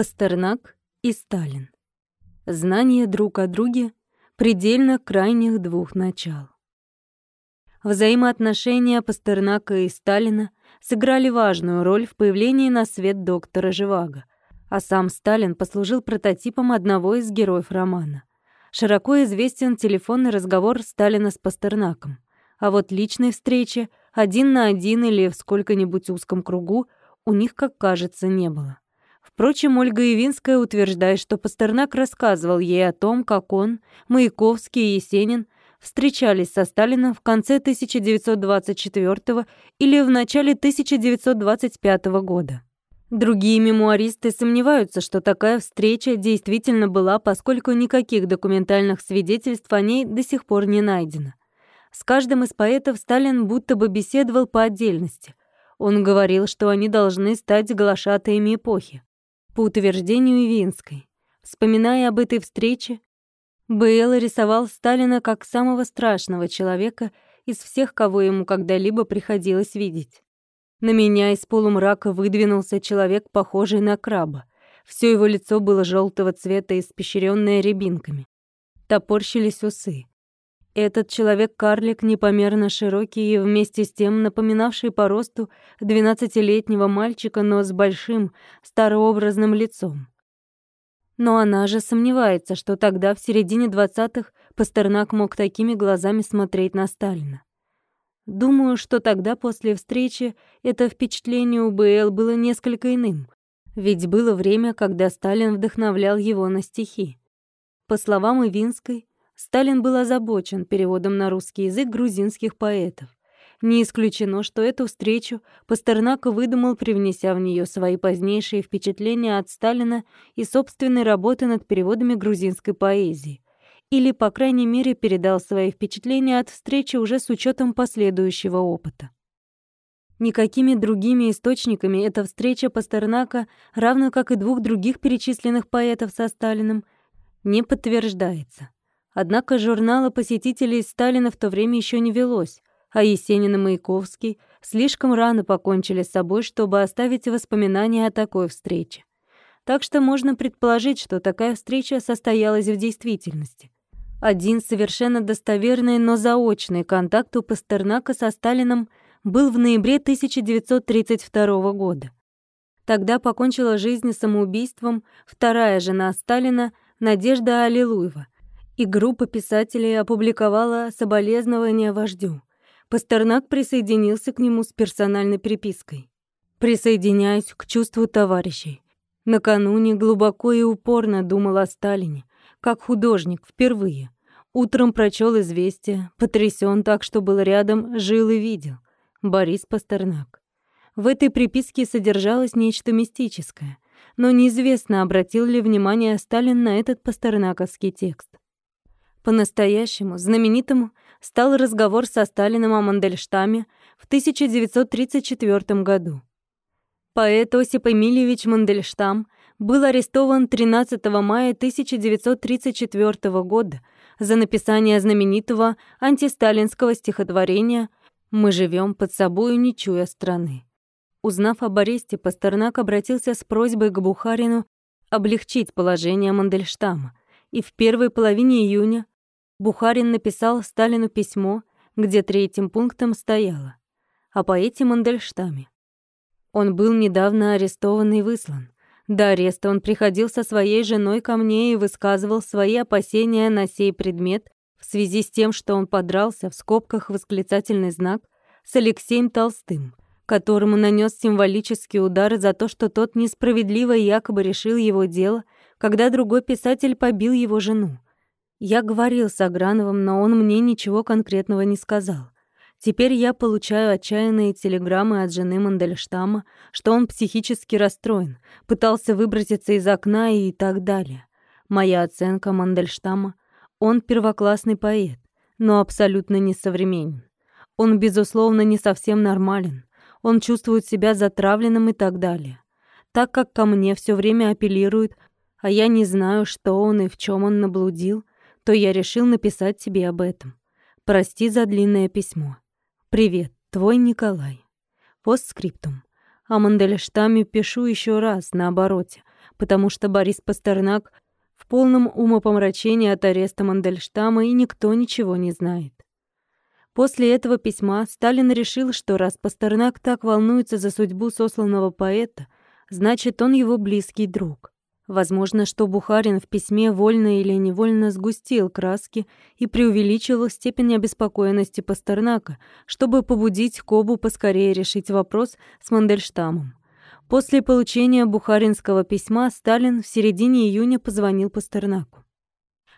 Пастернак и Сталин. Знание друг о друге предельно крайних двух начал. Взаимоотношения Пастернака и Сталина сыграли важную роль в появлении на свет доктора Живаго, а сам Сталин послужил прототипом одного из героев романа. Широко известен телефонный разговор Сталина с Пастернаком, а вот личной встречи один на один или в сколько-нибудь узком кругу у них, как кажется, не было. Впрочем, Ольга Явинская утверждает, что Пастернак рассказывал ей о том, как он, Маяковский и Есенин встречались со Сталином в конце 1924 или в начале 1925 года. Другие мемуаристы сомневаются, что такая встреча действительно была, поскольку никаких документальных свидетельств о ней до сих пор не найдено. С каждым из поэтов Сталин будто бы беседовал по отдельности. Он говорил, что они должны стать глашатаями эпохи. По утверждению Ивинской. Вспоминая об этой встрече, Б.Л. рисовал Сталина как самого страшного человека из всех, кого ему когда-либо приходилось видеть. На меня из полумрака выдвинулся человек, похожий на краба. Все его лицо было желтого цвета, испещренное рябинками. Топорщились усы. Этот человек-карлик непомерно широкий и вместе с тем напоминавший по росту двенадцатилетнего мальчика, но с большим старообразным лицом. Но она же сомневается, что тогда, в середине двадцатых, Пастернак мог такими глазами смотреть на Сталина. Думаю, что тогда, после встречи, это впечатление у БЛ было несколько иным. Ведь было время, когда Сталин вдохновлял его на стихи. По словам Ивинской, Сталин был озабочен переводом на русский язык грузинских поэтов. Не исключено, что эту встречу Пастернак выдумал, привнеся в нее свои позднейшие впечатления от Сталина и собственной работы над переводами грузинской поэзии. Или, по крайней мере, передал свои впечатления от встречи уже с учетом последующего опыта. Никакими другими источниками эта встреча Пастернака, равно как и двух других перечисленных поэтов со Сталиным, не подтверждается. Однако журнала посетителей Сталина в то время еще не велось, а Есенин и Маяковский слишком рано покончили с собой, чтобы оставить воспоминания о такой встрече. Так что можно предположить, что такая встреча состоялась в действительности. Один совершенно достоверный, но заочный контакт у Пастернака со Сталином был в ноябре 1932 года. Тогда покончила жизнь самоубийством вторая жена Сталина Надежда Аллилуева, и группа писателей опубликовала соболезнования вождю. Пастернак присоединился к нему с персональной припиской. «Присоединяюсь к чувству товарищей. Накануне глубоко и упорно думал о Сталине, как художник впервые. Утром прочел известие, потрясен так, что был рядом, жил и видел. Борис Пастернак. В этой приписке содержалось нечто мистическое, но неизвестно, обратил ли внимание Сталин на этот пастернаковский текст. По-настоящему знаменитым стал разговор со Сталиным о Мандельштаме в 1934 году. Поэт Осип Эмильевич Мандельштам был арестован 13 мая 1934 года за написание знаменитого антисталинского стихотворения «Мы живем под собою, не чуя страны». Узнав об аресте, Пастернак обратился с просьбой к Бухарину облегчить положение Мандельштама, и в первой половине июня Бухарин написал Сталину письмо, где третьим пунктом стояло о поэте Мандельштаме. Он был недавно арестован и выслан. До ареста он приходил со своей женой ко мне и высказывал свои опасения на сей предмет в связи с тем, что он подрался в скобках восклицательный знак с Алексеем Толстым, которому нанес символический удар за то, что тот несправедливо якобы решил его дело, когда другой писатель побил его жену. Я говорил с Аграновым, но он мне ничего конкретного не сказал. Теперь я получаю отчаянные телеграммы от жены Мандельштама, что он психически расстроен, пытался выброситься из окна и так далее. Моя оценка Мандельштама — он первоклассный поэт, но абсолютно несовременен. Он, безусловно, не совсем нормален. Он чувствует себя затравленным и так далее. Так как ко мне все время апеллирует, а я не знаю, что он и в чем он наблудил, то я решил написать тебе об этом. Прости за длинное письмо. Привет, твой Николай. Постскриптум. О Мандельштаме пишу еще раз на обороте, потому что Борис Пастернак в полном умопомрачении от ареста Мандельштама, и никто ничего не знает. После этого письма Сталин решил, что раз Пастернак так волнуется за судьбу сосланного поэта, значит, он его близкий друг. Возможно, что Бухарин в письме вольно или невольно сгустил краски и преувеличивал степень обеспокоенности Пастернака, чтобы побудить Кобу поскорее решить вопрос с Мандельштамом. После получения бухаринского письма Сталин в середине июня позвонил Пастернаку.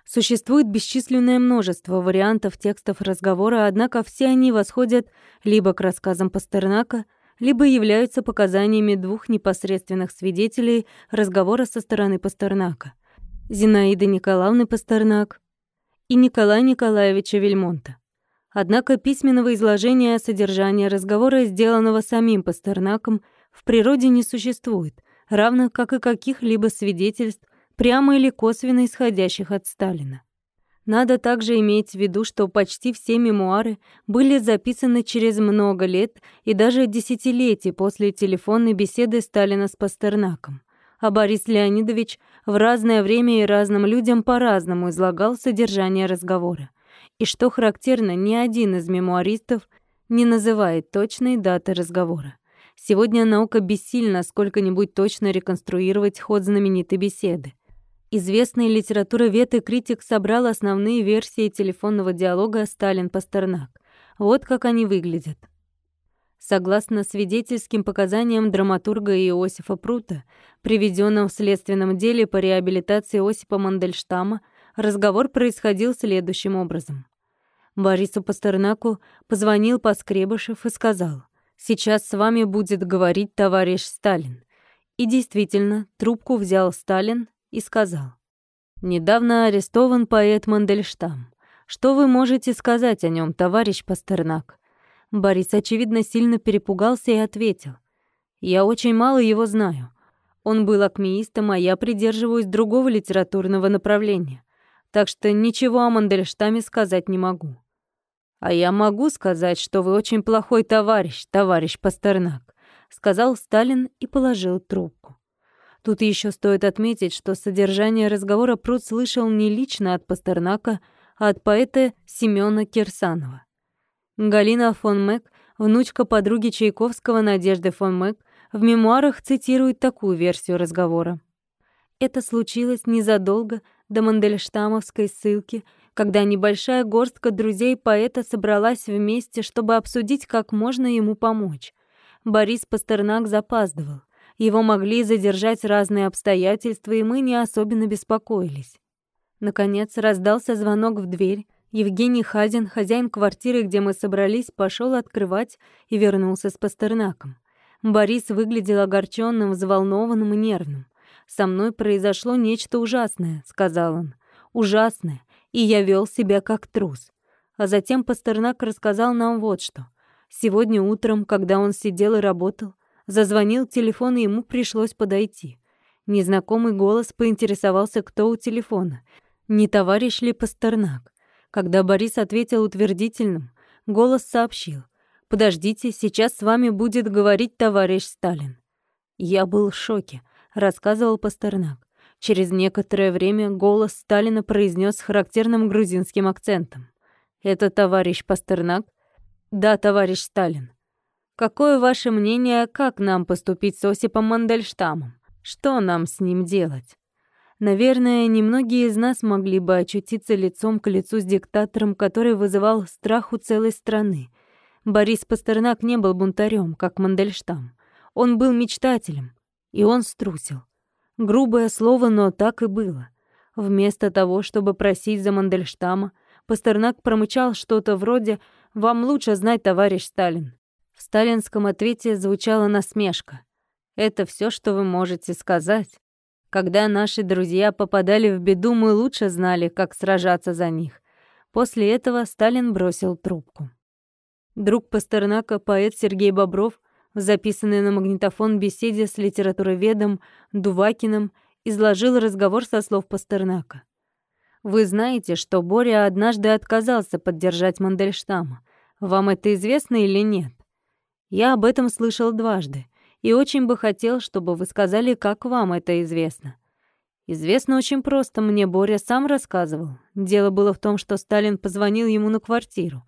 Существует бесчисленное множество вариантов текстов разговора, однако все они восходят либо к рассказам Пастернака, либо являются показаниями двух непосредственных свидетелей разговора со стороны Пастернака — Зинаиды Николаевны Пастернак и Николая Николаевича Вельмонта. Однако письменного изложения содержания разговора, сделанного самим Пастернаком, в природе не существует, равно как и каких-либо свидетельств прямо или косвенно исходящих от Сталина. Надо также иметь в виду, что почти все мемуары были записаны через много лет и даже десятилетий после телефонной беседы Сталина с Пастернаком. А Борис Леонидович в разное время и разным людям по-разному излагал содержание разговора. И что характерно, ни один из мемуаристов не называет точной даты разговора. Сегодня наука бессильна сколько-нибудь точно реконструировать ход знаменитой беседы. Известный литературовед и критик собрал основные версии телефонного диалога Сталин-Пастернак. Вот как они выглядят. Согласно свидетельским показаниям драматурга Иосифа Прута, приведенном в следственном деле по реабилитации Осипа Мандельштама, разговор происходил следующим образом. Борису Пастернаку позвонил Поскребышев и сказал, «Сейчас с вами будет говорить товарищ Сталин». И действительно, трубку взял Сталин и сказал. «Недавно арестован поэт Мандельштам. Что вы можете сказать о нем, товарищ Пастернак?» Борис, очевидно, сильно перепугался и ответил. «Я очень мало его знаю. Он был акмеистом, а я придерживаюсь другого литературного направления. Так что ничего о Мандельштаме сказать не могу. А я могу сказать, что вы очень плохой товарищ, товарищ Пастернак», сказал Сталин и положил трубку. Тут еще стоит отметить, что содержание разговора Прут слышал не лично от Пастернака, а от поэта Семёна Кирсанова. Галина фон Мэг, внучка подруги Чайковского Надежды фон Мэг, в мемуарах цитирует такую версию разговора. Это случилось незадолго до Мандельштамовской ссылки, когда небольшая горстка друзей поэта собралась вместе, чтобы обсудить, как можно ему помочь. Борис Пастернак запаздывал. Его могли задержать разные обстоятельства, и мы не особенно беспокоились. Наконец раздался звонок в дверь. Евгений Хазин, хозяин квартиры, где мы собрались, пошел открывать и вернулся с Пастернаком. Борис выглядел огорченным, взволнованным и нервным. «Со мной произошло нечто ужасное», — сказал он. «Ужасное, и я вел себя как трус». А затем Пастернак рассказал нам вот что. Сегодня утром, когда он сидел и работал, Зазвонил телефон, и ему пришлось подойти. Незнакомый голос поинтересовался, кто у телефона. Не товарищ ли Пастернак? Когда Борис ответил утвердительным, голос сообщил. «Подождите, сейчас с вами будет говорить товарищ Сталин». «Я был в шоке», — рассказывал Пастернак. Через некоторое время голос Сталина произнес с характерным грузинским акцентом. «Это товарищ Пастернак?» «Да, товарищ Сталин». Какое ваше мнение, как нам поступить с Осипом Мандельштамом? Что нам с ним делать? Наверное, немногие из нас могли бы очутиться лицом к лицу с диктатором, который вызывал страх у целой страны. Борис Пастернак не был бунтарем, как Мандельштам. Он был мечтателем, и он струсил. Грубое слово, но так и было. Вместо того, чтобы просить за Мандельштама, Пастернак промычал что-то вроде «Вам лучше знать, товарищ Сталин». В сталинском ответе звучала насмешка. «Это все, что вы можете сказать. Когда наши друзья попадали в беду, мы лучше знали, как сражаться за них». После этого Сталин бросил трубку. Друг Пастернака, поэт Сергей Бобров, в записанной на магнитофон беседе с литературоведом Дувакиным, изложил разговор со слов Пастернака. «Вы знаете, что Боря однажды отказался поддержать Мандельштама. Вам это известно или нет?» Я об этом слышал дважды. и очень бы хотел, чтобы вы сказали, как вам это известно. Известно очень просто, мне Боря сам рассказывал. Дело было в том, что Сталин позвонил ему на квартиру.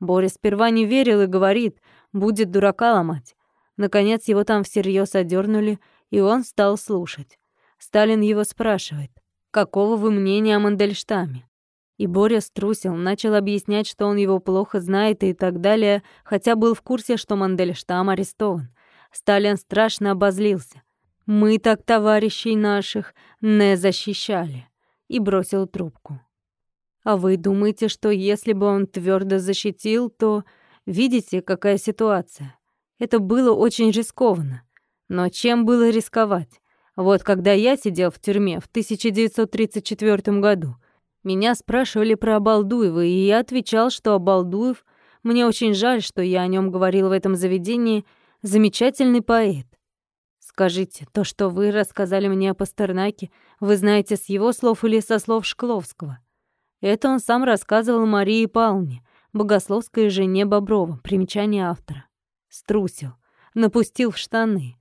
Боря сперва не верил и говорит, будет дурака ломать. Наконец его там всерьез одернули, и он стал слушать. Сталин его спрашивает, какого вы мнения о Мандельштаме? И Боря струсил, начал объяснять, что он его плохо знает и так далее, хотя был в курсе, что Мандельштам арестован. Сталин страшно обозлился. «Мы так товарищей наших не защищали» и бросил трубку. А вы думаете, что если бы он твердо защитил, то... Видите, какая ситуация? Это было очень рискованно. Но чем было рисковать? Вот когда я сидел в тюрьме в 1934 году, меня спрашивали про Обалдуева, и я отвечал, что Обалдуев, мне очень жаль, что я о нем говорил в этом заведении, замечательный поэт. Скажите, то, что вы рассказали мне о Пастернаке, вы знаете с его слов или со слов Шкловского? Это он сам рассказывал Марии Павловне, богословской жене Боброва, примечание автора. Струсил, напустил в штаны.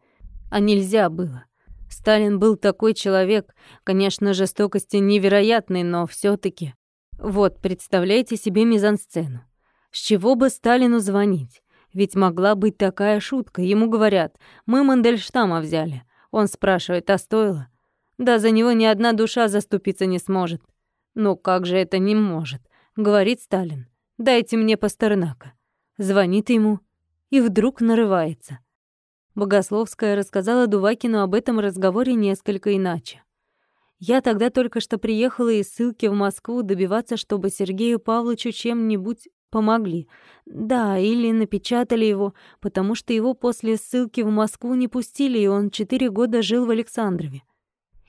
А нельзя было. Сталин был такой человек, конечно, жестокости невероятной, но все таки Вот, представляете себе мизансцену. С чего бы Сталину звонить? Ведь могла быть такая шутка. Ему говорят, мы Мандельштама взяли. Он спрашивает, а стоило? Да за него ни одна душа заступиться не сможет. Ну как же это не может? Говорит Сталин. Дайте мне Пастернака. Звонит ему и вдруг нарывается. Богословская рассказала Дувакину об этом разговоре несколько иначе. Я тогда только что приехала из ссылки в Москву добиваться, чтобы Сергею Павловичу чем-нибудь помогли. Да, или напечатали его, потому что его после ссылки в Москву не пустили, и он четыре года жил в Александрове.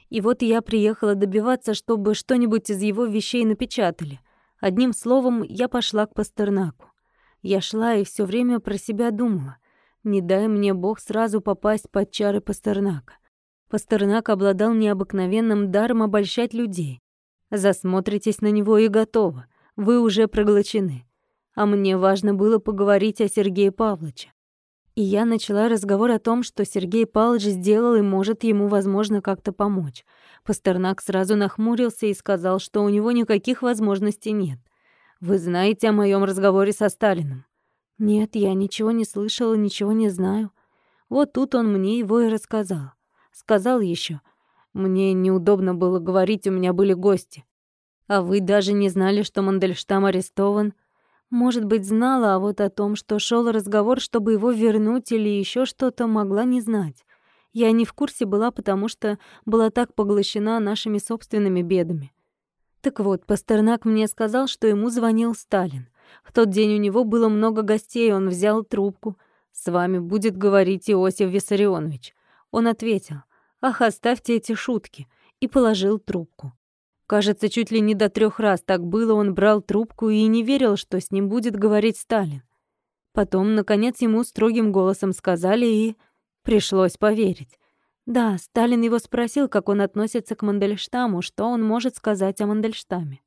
И вот я приехала добиваться, чтобы что-нибудь из его вещей напечатали. Одним словом, я пошла к Пастернаку. Я шла и все время про себя думала. Не дай мне Бог сразу попасть под чары Пастернака. Пастернак обладал необыкновенным даром обольщать людей. Засмотритесь на него и готово. Вы уже проглочены. А мне важно было поговорить о Сергее Павловиче. И я начала разговор о том, что Сергей Павлович сделал и может ему, возможно, как-то помочь. Пастернак сразу нахмурился и сказал, что у него никаких возможностей нет. «Вы знаете о моем разговоре со Сталиным?» Нет, я ничего не слышала, ничего не знаю. Вот тут он мне его и рассказал. Сказал еще: Мне неудобно было говорить, у меня были гости. А вы даже не знали, что Мандельштам арестован? Может быть, знала, а вот о том, что шел разговор, чтобы его вернуть или еще что-то, могла не знать. Я не в курсе была, потому что была так поглощена нашими собственными бедами. Так вот, Пастернак мне сказал, что ему звонил Сталин. В тот день у него было много гостей, он взял трубку. «С вами будет говорить Иосиф Виссарионович». Он ответил, «Ах, оставьте эти шутки», и положил трубку. Кажется, чуть ли не до трех раз так было, он брал трубку и не верил, что с ним будет говорить Сталин. Потом, наконец, ему строгим голосом сказали, и пришлось поверить. Да, Сталин его спросил, как он относится к Мандельштаму, что он может сказать о Мандельштаме.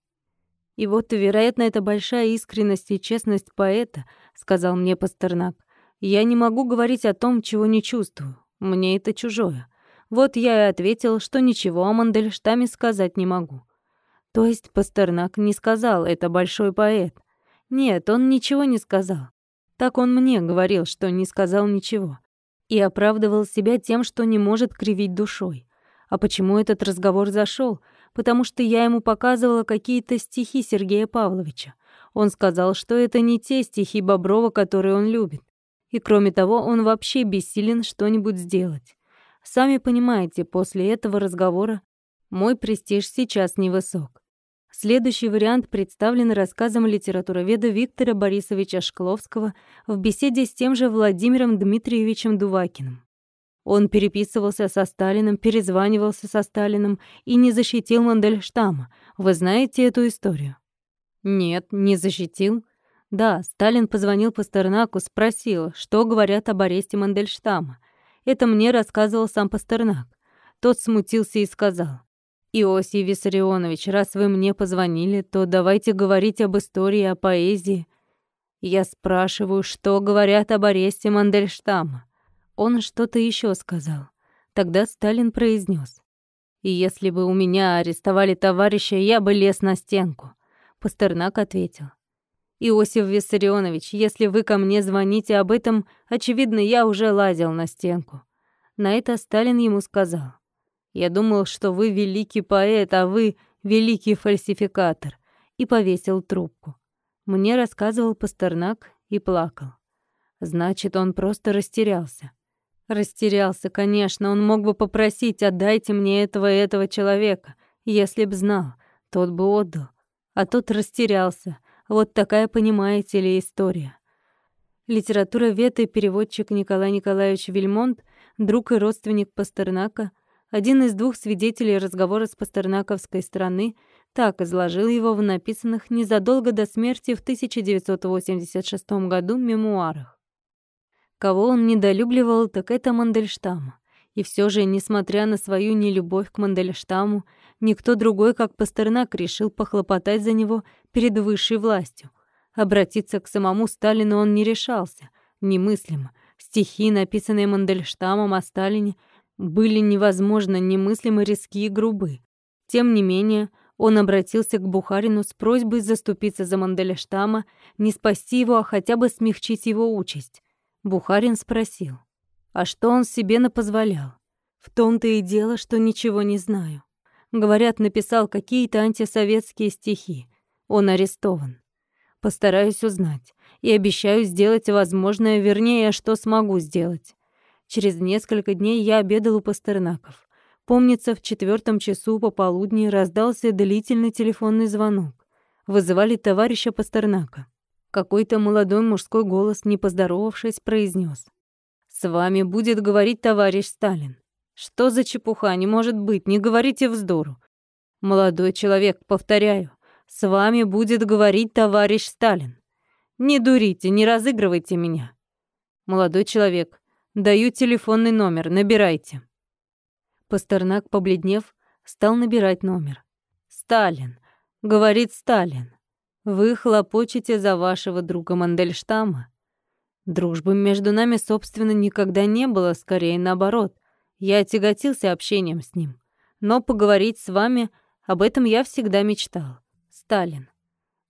И вот, вероятно, это большая искренность и честность поэта, сказал мне Пастернак. Я не могу говорить о том, чего не чувствую. Мне это чужое. Вот я и ответил, что ничего о Мандельштаме сказать не могу. То есть Пастернак не сказал, это большой поэт. Нет, он ничего не сказал. Так он мне говорил, что не сказал ничего. И оправдывал себя тем, что не может кривить душой. А почему этот разговор зашел? Потому что я ему показывала какие-то стихи Сергея Павловича. Он сказал, что это не те стихи Боброва, которые он любит. И кроме того, он вообще бессилен что-нибудь сделать. Сами понимаете, после этого разговора мой престиж сейчас невысок. Следующий вариант представлен рассказом литературоведа Виктора Борисовича Шкловского в беседе с тем же Владимиром Дмитриевичем Дувакиным. Он переписывался со Сталиным, перезванивался со Сталиным и не защитил Мандельштама. Вы знаете эту историю? Нет, не защитил. Да, Сталин позвонил Пастернаку, спросил, что говорят об аресте Мандельштама. Это мне рассказывал сам Пастернак. Тот смутился и сказал: "Иосиф Виссарионович, раз вы мне позвонили, то давайте говорить об истории, о поэзии. Я спрашиваю, что говорят об аресте Мандельштама. Он что-то еще сказал. Тогда Сталин произнес: «И если бы у меня арестовали товарища, я бы лез на стенку». Пастернак ответил. «Иосиф Виссарионович, если вы ко мне звоните об этом, очевидно, я уже лазил на стенку». На это Сталин ему сказал. «Я думал, что вы великий поэт, а вы великий фальсификатор», и повесил трубку. Мне рассказывал Пастернак и плакал. Значит, он просто растерялся. Растерялся, конечно, он мог бы попросить, отдайте мне этого и этого человека. Если б знал, тот бы отдал. А тот растерялся. Вот такая, понимаете ли, история. Литература вет и переводчик Николай Николаевич Вильмонт, друг и родственник Пастернака, один из двух свидетелей разговора с пастернаковской стороны, так изложил его в написанных незадолго до смерти в 1986 году мемуарах. Кого он недолюбливал, так это Мандельштама. И все же, несмотря на свою нелюбовь к Мандельштаму, никто другой, как Пастернак, решил похлопотать за него перед высшей властью. Обратиться к самому Сталину он не решался. Немыслимо. Стихи, написанные Мандельштамом о Сталине, были невозможно немыслимо резки и грубы. Тем не менее, он обратился к Бухарину с просьбой заступиться за Мандельштама, не спасти его, а хотя бы смягчить его участь. Бухарин спросил, а что он себе напозволял? В том-то и дело, что ничего не знаю. Говорят, написал какие-то антисоветские стихи. Он арестован. Постараюсь узнать. И обещаю сделать возможное, вернее, что смогу сделать. Через несколько дней я обедал у Пастернаков. Помнится, в четвертом часу пополудни раздался длительный телефонный звонок. Вызывали товарища Пастернака. Какой-то молодой мужской голос, не поздоровавшись, произнес: «С вами будет говорить товарищ Сталин». «Что за чепуха? Не может быть, не говорите вздору». «Молодой человек, повторяю, с вами будет говорить товарищ Сталин. Не дурите, не разыгрывайте меня». «Молодой человек, даю телефонный номер, набирайте». Пастернак, побледнев, стал набирать номер. «Сталин», — говорит Сталин. Вы хлопочете за вашего друга Мандельштама. Дружбы между нами, собственно, никогда не было, скорее наоборот. Я тяготился общением с ним. Но поговорить с вами об этом я всегда мечтал. Сталин.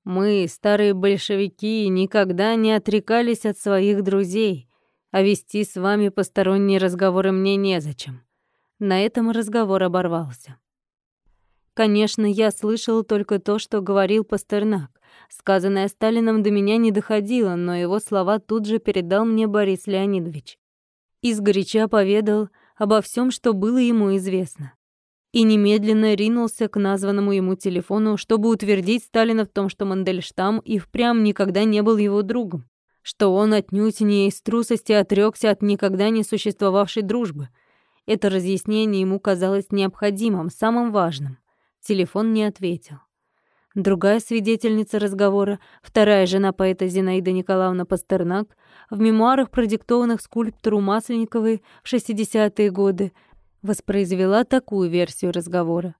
Мы, старые большевики, никогда не отрекались от своих друзей, а вести с вами посторонние разговоры мне незачем. На этом разговор оборвался. Конечно, я слышал только то, что говорил Пастернак. Сказанное Сталином до меня не доходило, но его слова тут же передал мне Борис Леонидович. Изгоряча поведал обо всем, что было ему известно. И немедленно ринулся к названному ему телефону, чтобы утвердить Сталина в том, что Мандельштам и впрямь никогда не был его другом, что он отнюдь не из трусости отрёкся от никогда не существовавшей дружбы. Это разъяснение ему казалось необходимым, самым важным. Телефон не ответил. Другая свидетельница разговора, вторая жена поэта Зинаида Николаевна Пастернак, в мемуарах, продиктованных скульптору Масленниковой в 60-е годы, воспроизвела такую версию разговора.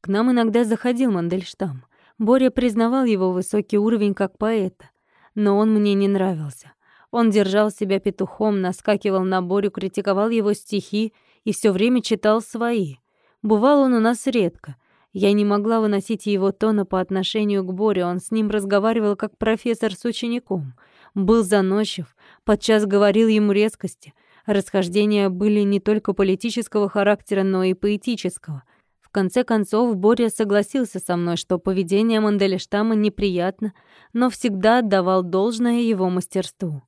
К нам иногда заходил Мандельштам. Боря признавал его высокий уровень как поэта, но он мне не нравился. Он держал себя петухом, наскакивал на Борю, критиковал его стихи и все время читал свои. Бывал он у нас редко — я не могла выносить его тона по отношению к Боре, он с ним разговаривал как профессор с учеником. Был заносчив, подчас говорил ему резкости. Расхождения были не только политического характера, но и поэтического. В конце концов, Боря согласился со мной, что поведение Мандельштама неприятно, но всегда отдавал должное его мастерству.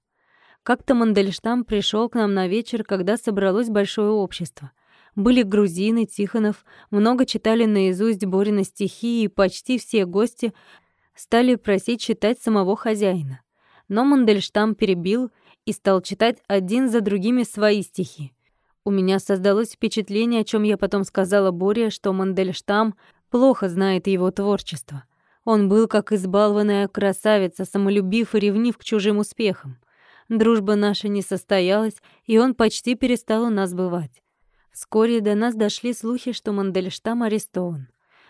Как-то Мандельштам пришел к нам на вечер, когда собралось большое общество. Были грузины, Тихонов, много читали наизусть Борина стихи, и почти все гости стали просить читать самого хозяина. Но Мандельштам перебил и стал читать один за другими свои стихи. У меня создалось впечатление, о чем я потом сказала Боре, что Мандельштам плохо знает его творчество. Он был как избалованная красавица, самолюбив и ревнив к чужим успехам. Дружба наша не состоялась, и он почти перестал у нас бывать. Вскоре до нас дошли слухи, что Мандельштам арестован.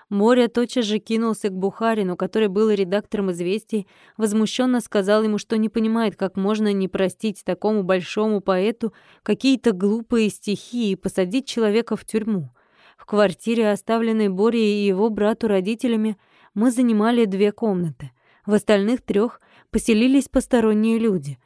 Моря тотчас же кинулся к Бухарину, который был редактором «Известий», возмущенно сказал ему, что не понимает, как можно не простить такому большому поэту какие-то глупые стихи и посадить человека в тюрьму. В квартире, оставленной Борей и его брату родителями, мы занимали две комнаты. В остальных трех поселились посторонние люди.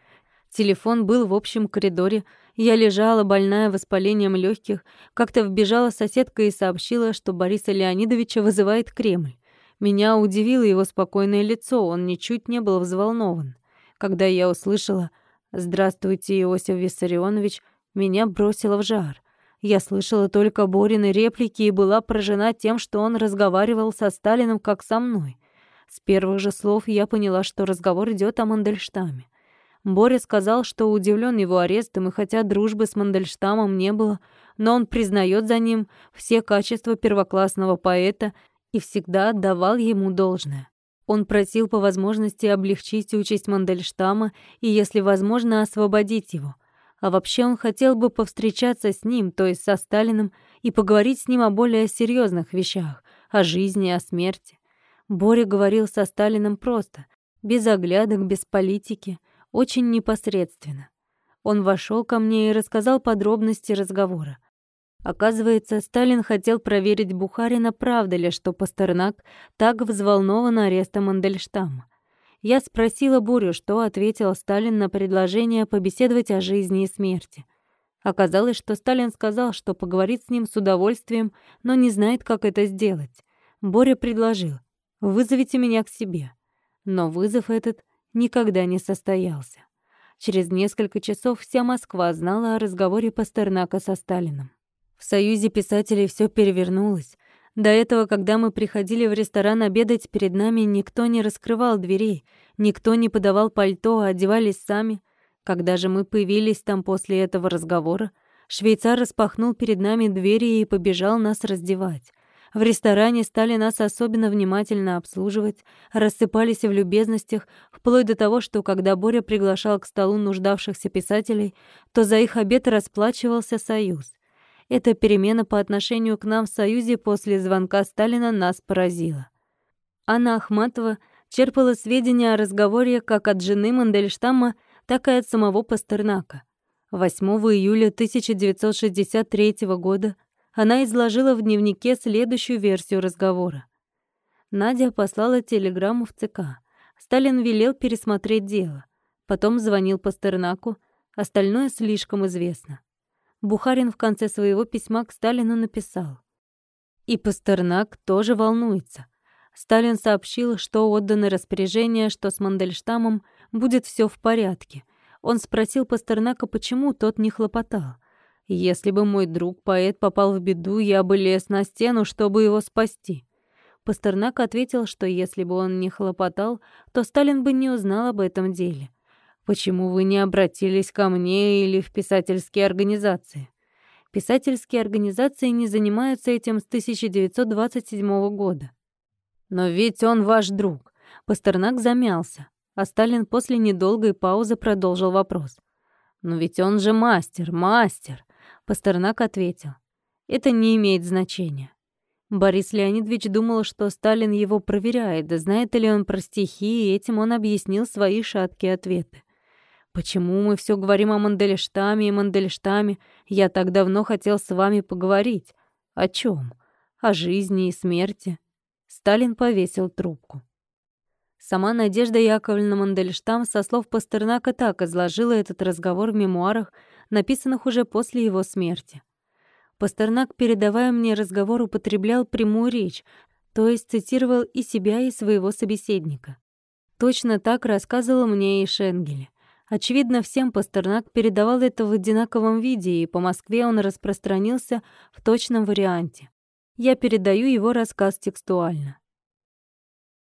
Телефон был в общем коридоре, я лежала, больная воспалением легких. Как-то вбежала соседка и сообщила, что Бориса Леонидовича вызывает Кремль. Меня удивило его спокойное лицо, он ничуть не был взволнован. Когда я услышала «Здравствуйте, Иосиф Виссарионович», меня бросило в жар. Я слышала только Борины реплики и была поражена тем, что он разговаривал со Сталиным как со мной. С первых же слов я поняла, что разговор идет о Мандельштаме. Боря сказал, что удивлен его арестом, и хотя дружбы с Мандельштамом не было, но он признает за ним все качества первоклассного поэта и всегда отдавал ему должное. Он просил по возможности облегчить участь Мандельштама и, если возможно, освободить его. А вообще он хотел бы повстречаться с ним, то есть со Сталиным, и поговорить с ним о более серьезных вещах, о жизни, о смерти. Боря говорил со Сталиным просто, без оглядок, без политики — очень непосредственно. Он вошел ко мне и рассказал подробности разговора. Оказывается, Сталин хотел проверить Бухарина, правда ли, что Пастернак так взволнован арестом Мандельштама. Я спросила Борю, что ответил Сталин на предложение побеседовать о жизни и смерти. Оказалось, что Сталин сказал, что поговорит с ним с удовольствием, но не знает, как это сделать. Боря предложил «Вызовите меня к себе». Но вызов этот никогда не состоялся. Через несколько часов вся Москва знала о разговоре Пастернака со Сталином. В Союзе писателей все перевернулось. До этого, когда мы приходили в ресторан обедать, перед нами никто не раскрывал дверей, никто не подавал пальто, а одевались сами. Когда же мы появились там после этого разговора, швейцар распахнул перед нами двери и побежал нас раздевать. В ресторане стали нас особенно внимательно обслуживать, рассыпались в любезностях, вплоть до того, что когда Боря приглашал к столу нуждавшихся писателей, то за их обед расплачивался Союз. Эта перемена по отношению к нам в Союзе после звонка Сталина нас поразила. Анна Ахматова черпала сведения о разговоре как от жены Мандельштама, так и от самого Пастернака. 8 июля 1963 года она изложила в дневнике следующую версию разговора. Надя послала телеграмму в ЦК. Сталин велел пересмотреть дело. Потом звонил Пастернаку. Остальное слишком известно. Бухарин в конце своего письма к Сталину написал. И Пастернак тоже волнуется. Сталин сообщил, что отданы распоряжения, что с Мандельштамом будет все в порядке. Он спросил Пастернака, почему тот не хлопотал. Если бы мой друг-поэт попал в беду, я бы лез на стену, чтобы его спасти. Пастернак ответил, что если бы он не хлопотал, то Сталин бы не узнал об этом деле. Почему вы не обратились ко мне или в писательские организации? Писательские организации не занимаются этим с 1927 года. Но ведь он ваш друг. Пастернак замялся, а Сталин после недолгой паузы продолжил вопрос. Но ведь он же мастер, мастер. Пастернак ответил. «Это не имеет значения». Борис Леонидович думал, что Сталин его проверяет, да знает ли он про стихи, и этим он объяснил свои шаткие ответы. «Почему мы все говорим о Мандельштаме и Мандельштаме? Я так давно хотел с вами поговорить. О чем? О жизни и смерти». Сталин повесил трубку. Сама Надежда Яковлевна Мандельштам со слов Пастернака так изложила этот разговор в мемуарах, написанных уже после его смерти. Пастернак, передавая мне разговор, употреблял прямую речь, то есть цитировал и себя, и своего собеседника. Точно так рассказывал мне и Шенгель. Очевидно, всем Пастернак передавал это в одинаковом виде, и по Москве он распространился в точном варианте. Я передаю его рассказ текстуально.